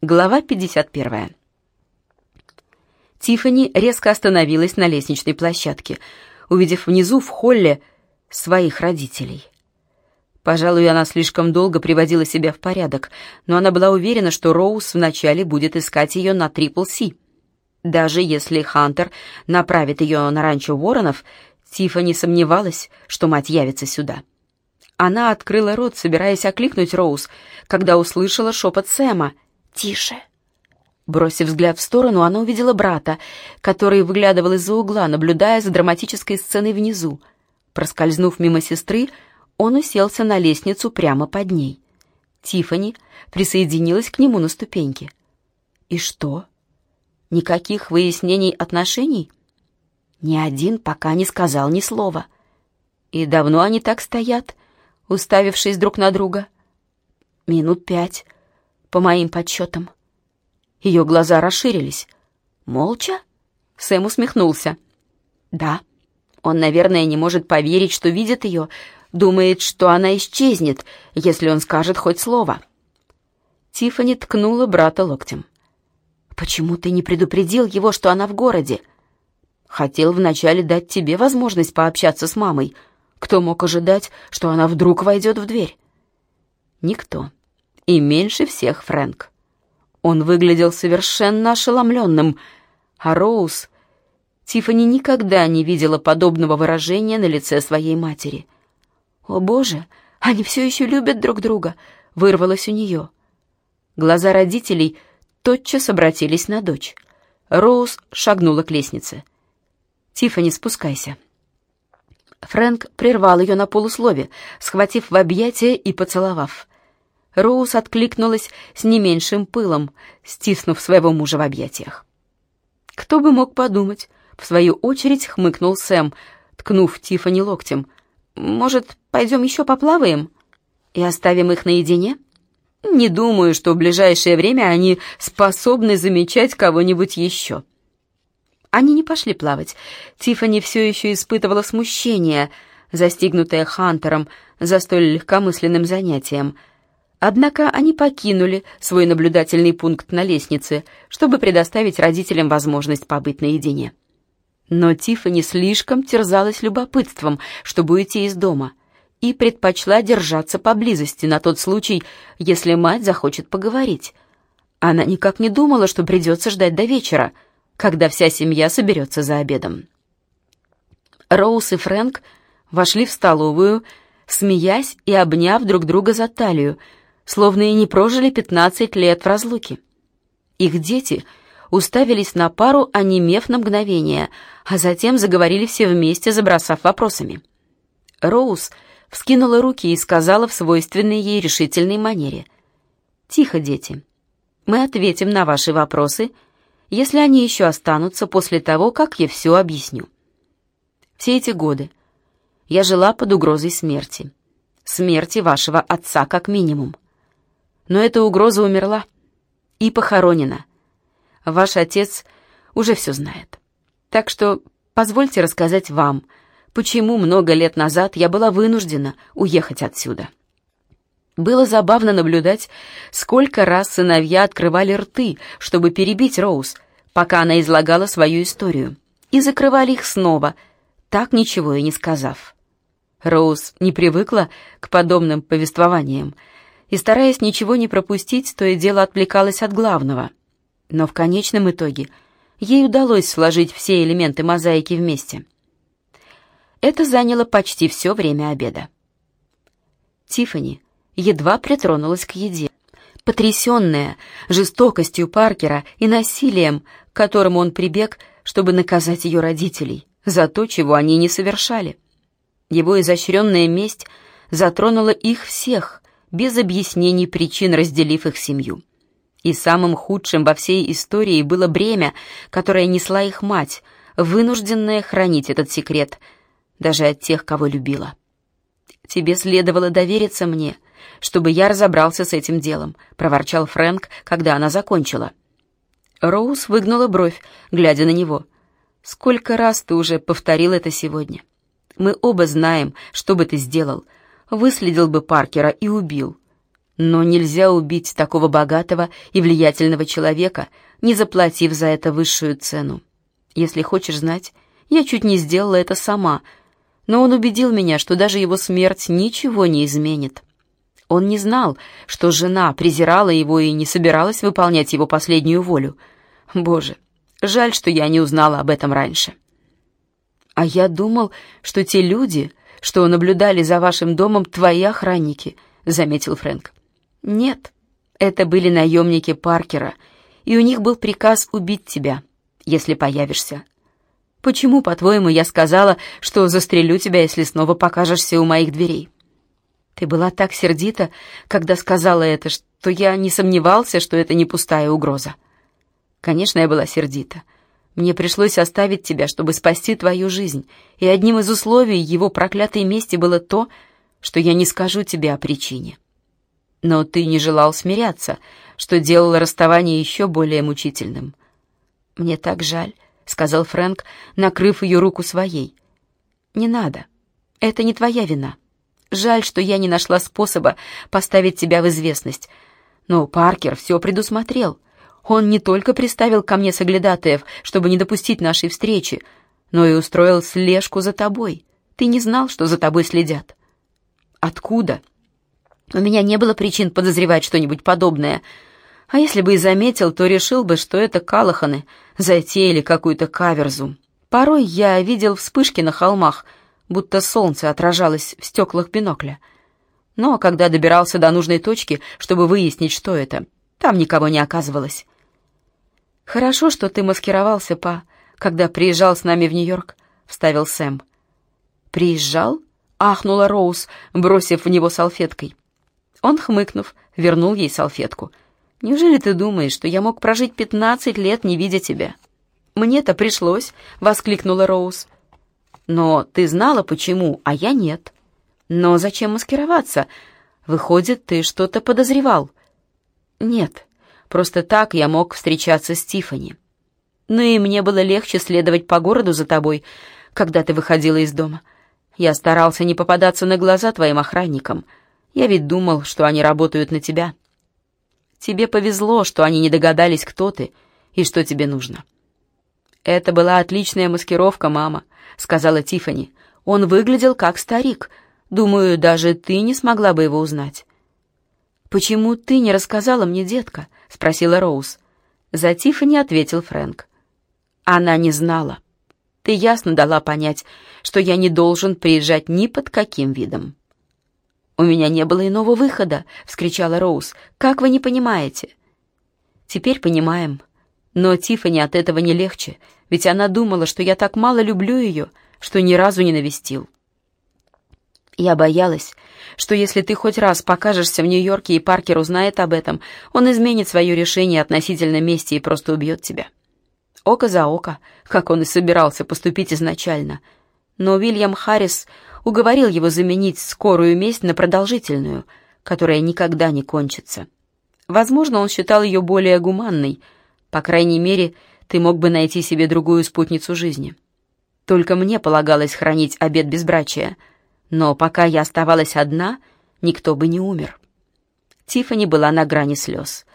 Глава 51. Тиффани резко остановилась на лестничной площадке, увидев внизу в холле своих родителей. Пожалуй, она слишком долго приводила себя в порядок, но она была уверена, что Роуз вначале будет искать ее на Трипл Си. Даже если Хантер направит ее на ранчо Воронов, Тиффани сомневалась, что мать явится сюда. Она открыла рот, собираясь окликнуть Роуз, когда услышала шепот Сэма — «Тише!» Бросив взгляд в сторону, она увидела брата, который выглядывал из-за угла, наблюдая за драматической сценой внизу. Проскользнув мимо сестры, он уселся на лестницу прямо под ней. Тифани присоединилась к нему на ступеньке. И что? Никаких выяснений отношений? Ни один пока не сказал ни слова. И давно они так стоят, уставившись друг на друга? Минут пять по моим подсчетам. Ее глаза расширились. «Молча?» Сэм усмехнулся. «Да. Он, наверное, не может поверить, что видит ее, думает, что она исчезнет, если он скажет хоть слово». Тиффани ткнула брата локтем. «Почему ты не предупредил его, что она в городе?» «Хотел вначале дать тебе возможность пообщаться с мамой. Кто мог ожидать, что она вдруг войдет в дверь?» «Никто», и меньше всех Фрэнк. Он выглядел совершенно ошеломленным, а Роуз... Тиффани никогда не видела подобного выражения на лице своей матери. «О, Боже, они все еще любят друг друга!» — вырвалось у нее. Глаза родителей тотчас обратились на дочь. Роуз шагнула к лестнице. «Тиффани, спускайся». Фрэнк прервал ее на полуслове, схватив в объятия и поцеловав. Роуз откликнулась с не меньшим пылом, стиснув своего мужа в объятиях. «Кто бы мог подумать?» — в свою очередь хмыкнул Сэм, ткнув Тиффани локтем. «Может, пойдем еще поплаваем? И оставим их наедине?» «Не думаю, что в ближайшее время они способны замечать кого-нибудь еще». Они не пошли плавать. Тиффани все еще испытывала смущение, застигнутое Хантером за столь легкомысленным занятием — Однако они покинули свой наблюдательный пункт на лестнице, чтобы предоставить родителям возможность побыть наедине. Но Тиффани слишком терзалась любопытством, чтобы уйти из дома, и предпочла держаться поблизости на тот случай, если мать захочет поговорить. Она никак не думала, что придется ждать до вечера, когда вся семья соберется за обедом. Роуз и Фрэнк вошли в столовую, смеясь и обняв друг друга за талию, словно и не прожили пятнадцать лет в разлуке. Их дети уставились на пару, онемев на мгновение, а затем заговорили все вместе, забросав вопросами. Роуз вскинула руки и сказала в свойственной ей решительной манере. «Тихо, дети. Мы ответим на ваши вопросы, если они еще останутся после того, как я все объясню. Все эти годы я жила под угрозой смерти. Смерти вашего отца как минимум. Но эта угроза умерла и похоронена. Ваш отец уже все знает. Так что позвольте рассказать вам, почему много лет назад я была вынуждена уехать отсюда. Было забавно наблюдать, сколько раз сыновья открывали рты, чтобы перебить Роуз, пока она излагала свою историю, и закрывали их снова, так ничего и не сказав. Роуз не привыкла к подобным повествованиям, и, стараясь ничего не пропустить, то и дело отвлекалась от главного. Но в конечном итоге ей удалось сложить все элементы мозаики вместе. Это заняло почти все время обеда. Тиффани едва притронулась к еде. Потрясенная жестокостью Паркера и насилием, к которому он прибег, чтобы наказать ее родителей за то, чего они не совершали. Его изощренная месть затронула их всех, без объяснений причин разделив их семью. И самым худшим во всей истории было бремя, которое несла их мать, вынужденная хранить этот секрет, даже от тех, кого любила. «Тебе следовало довериться мне, чтобы я разобрался с этим делом», — проворчал Фрэнк, когда она закончила. Роуз выгнула бровь, глядя на него. «Сколько раз ты уже повторил это сегодня? Мы оба знаем, что бы ты сделал — выследил бы Паркера и убил. Но нельзя убить такого богатого и влиятельного человека, не заплатив за это высшую цену. Если хочешь знать, я чуть не сделала это сама, но он убедил меня, что даже его смерть ничего не изменит. Он не знал, что жена презирала его и не собиралась выполнять его последнюю волю. Боже, жаль, что я не узнала об этом раньше. А я думал, что те люди, что наблюдали за вашим домом, твои охранники, заметил Фрэнк. Нет, это были наемники Паркера, и у них был приказ убить тебя, если появишься. Почему, по-твоему, я сказала, что застрелю тебя, если снова покажешься у моих дверей? Ты была так сердита, когда сказала это, что я не сомневался, что это не пустая угроза. Конечно, я была сердита. Мне пришлось оставить тебя, чтобы спасти твою жизнь, и одним из условий его проклятой мести было то, что я не скажу тебе о причине. Но ты не желал смиряться, что делало расставание еще более мучительным. Мне так жаль, сказал Фрэнк, накрыв ее руку своей. Не надо. Это не твоя вина. Жаль, что я не нашла способа поставить тебя в известность. Но Паркер все предусмотрел. Он не только приставил ко мне соглядатаев, чтобы не допустить нашей встречи, но и устроил слежку за тобой. Ты не знал, что за тобой следят. Откуда? У меня не было причин подозревать что-нибудь подобное. А если бы и заметил, то решил бы, что это Калаханы затеяли какую-то каверзу. Порой я видел вспышки на холмах, будто солнце отражалось в стеклах бинокля. Но когда добирался до нужной точки, чтобы выяснить, что это, там никого не оказывалось. «Хорошо, что ты маскировался, па, когда приезжал с нами в Нью-Йорк», — вставил Сэм. «Приезжал?» — ахнула Роуз, бросив в него салфеткой. Он, хмыкнув, вернул ей салфетку. «Неужели ты думаешь, что я мог прожить пятнадцать лет, не видя тебя?» «Мне-то пришлось», — воскликнула Роуз. «Но ты знала, почему, а я нет». «Но зачем маскироваться? Выходит, ты что-то подозревал». «Нет, просто так я мог встречаться с Тиффани. Ну и мне было легче следовать по городу за тобой, когда ты выходила из дома. Я старался не попадаться на глаза твоим охранникам». Я ведь думал, что они работают на тебя. Тебе повезло, что они не догадались, кто ты и что тебе нужно. Это была отличная маскировка, мама, сказала Тифани. Он выглядел как старик. Думаю, даже ты не смогла бы его узнать. Почему ты не рассказала мне, детка? спросила Роуз. За Тифани ответил Фрэнк. Она не знала. Ты ясно дала понять, что я не должен приезжать ни под каким видом. «У меня не было иного выхода!» — вскричала Роуз. «Как вы не понимаете?» «Теперь понимаем. Но Тиффани от этого не легче, ведь она думала, что я так мало люблю ее, что ни разу не навестил. Я боялась, что если ты хоть раз покажешься в Нью-Йорке и Паркер узнает об этом, он изменит свое решение относительно мести и просто убьет тебя. Око за око, как он и собирался поступить изначально. Но Уильям Харрис уговорил его заменить скорую месть на продолжительную, которая никогда не кончится. Возможно, он считал ее более гуманной. По крайней мере, ты мог бы найти себе другую спутницу жизни. Только мне полагалось хранить обет безбрачия, но пока я оставалась одна, никто бы не умер. Тиффани была на грани слез.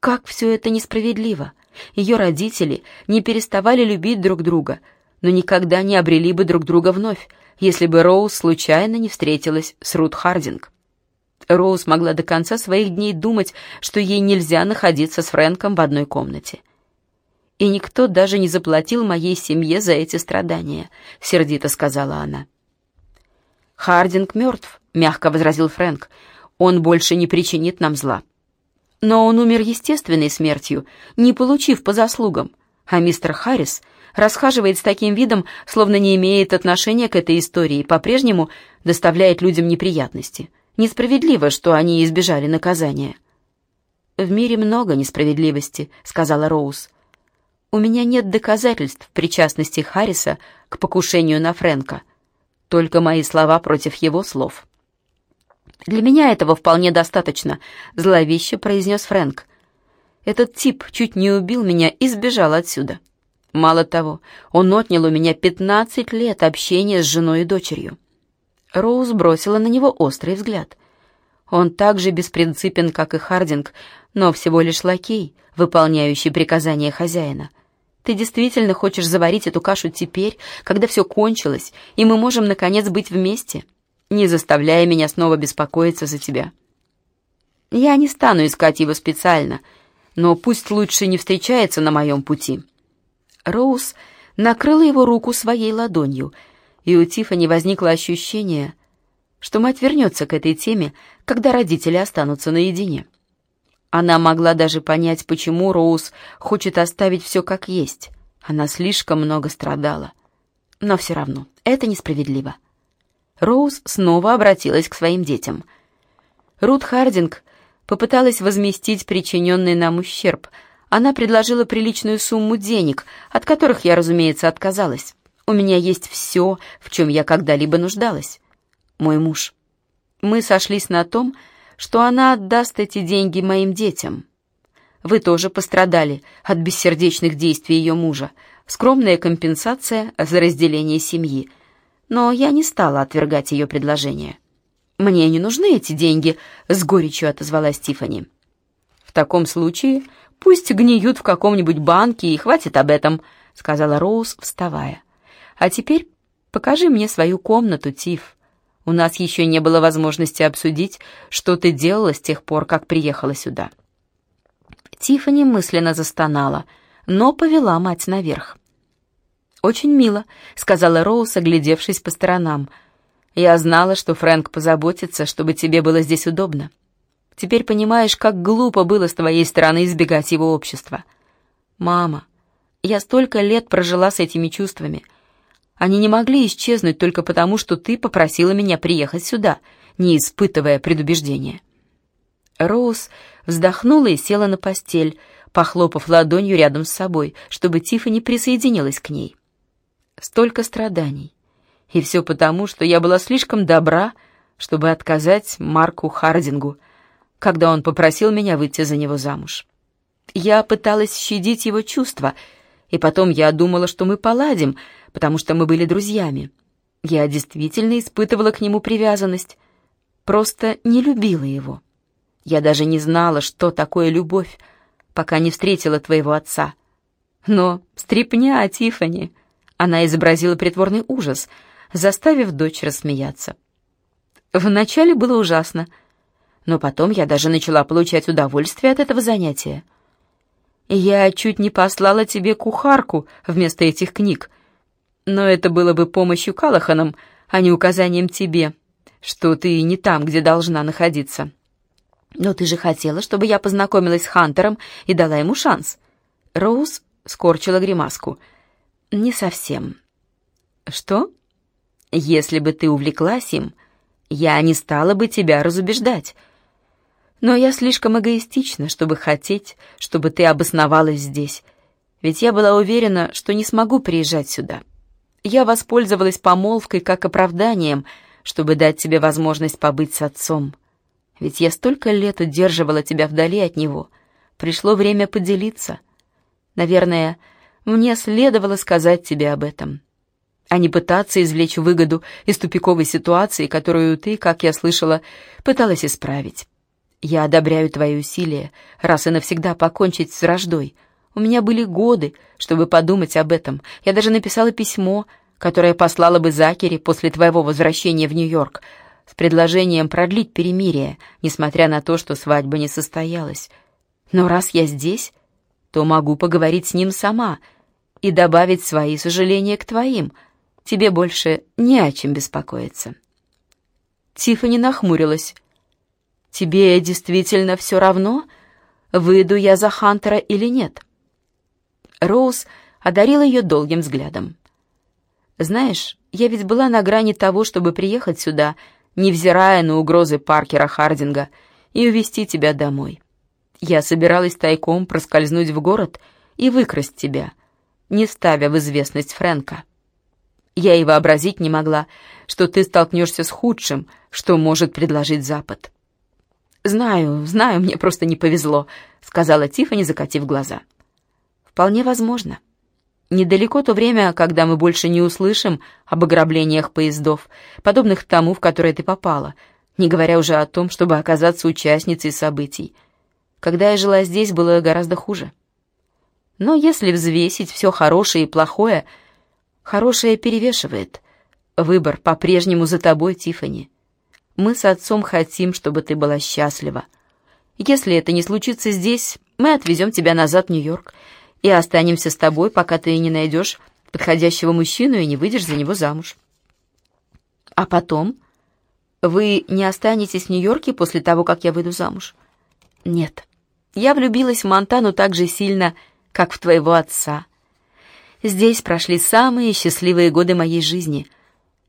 Как все это несправедливо! Ее родители не переставали любить друг друга, но никогда не обрели бы друг друга вновь, если бы Роуз случайно не встретилась с Рут Хардинг. Роуз могла до конца своих дней думать, что ей нельзя находиться с Фрэнком в одной комнате. «И никто даже не заплатил моей семье за эти страдания», — сердито сказала она. «Хардинг мертв», — мягко возразил Фрэнк. «Он больше не причинит нам зла». Но он умер естественной смертью, не получив по заслугам, а мистер Харрис расхаживает с таким видом, словно не имеет отношения к этой истории, по-прежнему доставляет людям неприятности. Несправедливо, что они избежали наказания. «В мире много несправедливости», — сказала Роуз. «У меня нет доказательств причастности Харриса к покушению на Фрэнка. Только мои слова против его слов». «Для меня этого вполне достаточно», — зловеще произнес Фрэнк. «Этот тип чуть не убил меня и сбежал отсюда». Мало того, он отнял у меня пятнадцать лет общения с женой и дочерью. Роуз бросила на него острый взгляд. Он так же беспринципен, как и Хардинг, но всего лишь лакей, выполняющий приказания хозяина. Ты действительно хочешь заварить эту кашу теперь, когда все кончилось, и мы можем, наконец, быть вместе, не заставляя меня снова беспокоиться за тебя? Я не стану искать его специально, но пусть лучше не встречается на моем пути». Роуз накрыла его руку своей ладонью, и у Тиффани возникло ощущение, что мать вернется к этой теме, когда родители останутся наедине. Она могла даже понять, почему Роуз хочет оставить все как есть. Она слишком много страдала. Но все равно это несправедливо. Роуз снова обратилась к своим детям. Рут Хардинг попыталась возместить причиненный нам ущерб. Она предложила приличную сумму денег, от которых я, разумеется, отказалась. У меня есть все, в чем я когда-либо нуждалась. Мой муж. Мы сошлись на том, что она отдаст эти деньги моим детям. Вы тоже пострадали от бессердечных действий ее мужа. Скромная компенсация за разделение семьи. Но я не стала отвергать ее предложение. «Мне не нужны эти деньги», — с горечью отозвалась Тифани. «В таком случае пусть гниют в каком-нибудь банке, и хватит об этом», — сказала Роуз, вставая. «А теперь покажи мне свою комнату, Тиф. У нас еще не было возможности обсудить, что ты делала с тех пор, как приехала сюда». Тифани мысленно застонала, но повела мать наверх. «Очень мило», — сказала Роуз, оглядевшись по сторонам. «Я знала, что Фрэнк позаботится, чтобы тебе было здесь удобно. Теперь понимаешь, как глупо было с твоей стороны избегать его общества. Мама, я столько лет прожила с этими чувствами. Они не могли исчезнуть только потому, что ты попросила меня приехать сюда, не испытывая предубеждения». Роуз вздохнула и села на постель, похлопав ладонью рядом с собой, чтобы Тиффани присоединилась к ней. Столько страданий. И все потому, что я была слишком добра, чтобы отказать Марку Хардингу, когда он попросил меня выйти за него замуж. Я пыталась щадить его чувства, и потом я думала, что мы поладим, потому что мы были друзьями. Я действительно испытывала к нему привязанность, просто не любила его. Я даже не знала, что такое любовь, пока не встретила твоего отца. Но стрипня, Тифани, она изобразила притворный ужас, заставив дочь рассмеяться. Вначале было ужасно, но потом я даже начала получать удовольствие от этого занятия. Я чуть не послала тебе кухарку вместо этих книг, но это было бы помощью Калаханам, а не указанием тебе, что ты не там, где должна находиться. Но ты же хотела, чтобы я познакомилась с Хантером и дала ему шанс. Роуз скорчила гримаску — «Не совсем». «Что?» «Если бы ты увлеклась им, я не стала бы тебя разубеждать. Но я слишком эгоистична, чтобы хотеть, чтобы ты обосновалась здесь. Ведь я была уверена, что не смогу приезжать сюда. Я воспользовалась помолвкой как оправданием, чтобы дать тебе возможность побыть с отцом. Ведь я столько лет удерживала тебя вдали от него. Пришло время поделиться. Наверное, мне следовало сказать тебе об этом, а не пытаться извлечь выгоду из тупиковой ситуации, которую ты, как я слышала, пыталась исправить. Я одобряю твои усилия, раз и навсегда покончить с враждой. У меня были годы, чтобы подумать об этом. Я даже написала письмо, которое послала бы Закери после твоего возвращения в Нью-Йорк, с предложением продлить перемирие, несмотря на то, что свадьба не состоялась. Но раз я здесь, то могу поговорить с ним сама — и добавить свои сожаления к твоим. Тебе больше не о чем беспокоиться». Тиффани нахмурилась. «Тебе действительно все равно, выйду я за Хантера или нет?» Роуз одарила ее долгим взглядом. «Знаешь, я ведь была на грани того, чтобы приехать сюда, невзирая на угрозы Паркера Хардинга, и увезти тебя домой. Я собиралась тайком проскользнуть в город и выкрасть тебя, не ставя в известность Фрэнка. Я и вообразить не могла, что ты столкнешься с худшим, что может предложить Запад. «Знаю, знаю, мне просто не повезло», — сказала Тиффани, закатив глаза. «Вполне возможно. Недалеко то время, когда мы больше не услышим об ограблениях поездов, подобных тому, в которое ты попала. не говоря уже о том, чтобы оказаться участницей событий. Когда я жила здесь, было гораздо хуже. Но если взвесить все хорошее и плохое, хорошее перевешивает. Выбор по-прежнему за тобой, Тифани. Мы с отцом хотим, чтобы ты была счастлива. Если это не случится здесь, мы отвезем тебя назад в Нью-Йорк и останемся с тобой, пока ты не найдешь подходящего мужчину и не выйдешь за него замуж. А потом вы не останетесь в Нью-Йорке после того, как я выйду замуж? Нет. Я влюбилась в Монтану так же сильно, как в твоего отца. Здесь прошли самые счастливые годы моей жизни.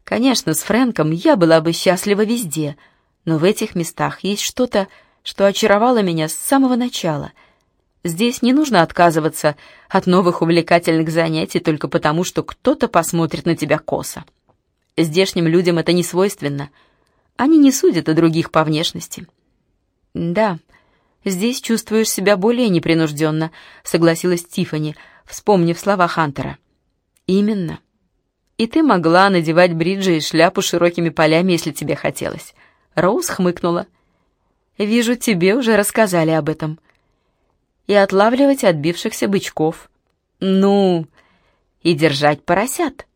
Конечно, с Фрэнком я была бы счастлива везде, но в этих местах есть что-то, что очаровало меня с самого начала. Здесь не нужно отказываться от новых увлекательных занятий только потому, что кто-то посмотрит на тебя косо. Здешним людям это не свойственно. Они не судят о других по внешности. Да, здесь чувствуешь себя более непринужденно, согласилась Тифани, вспомнив слова Хантера. Именно. И ты могла надевать бриджи и шляпу широкими полями, если тебе хотелось. Роуз хмыкнула. Вижу, тебе уже рассказали об этом. И отлавливать отбившихся бычков. Ну, и держать поросят.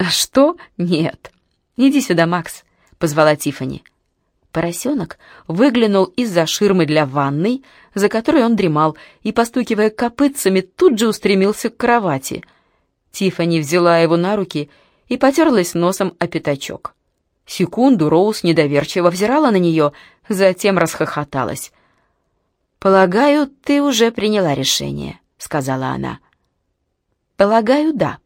Что? Нет. Иди сюда, Макс, позвала Тифани. Поросенок выглянул из-за ширмы для ванной, за которой он дремал, и, постукивая копытцами, тут же устремился к кровати. Тифани взяла его на руки и потерлась носом о пятачок. Секунду Роуз недоверчиво взирала на нее, затем расхохоталась. «Полагаю, ты уже приняла решение», — сказала она. «Полагаю, да».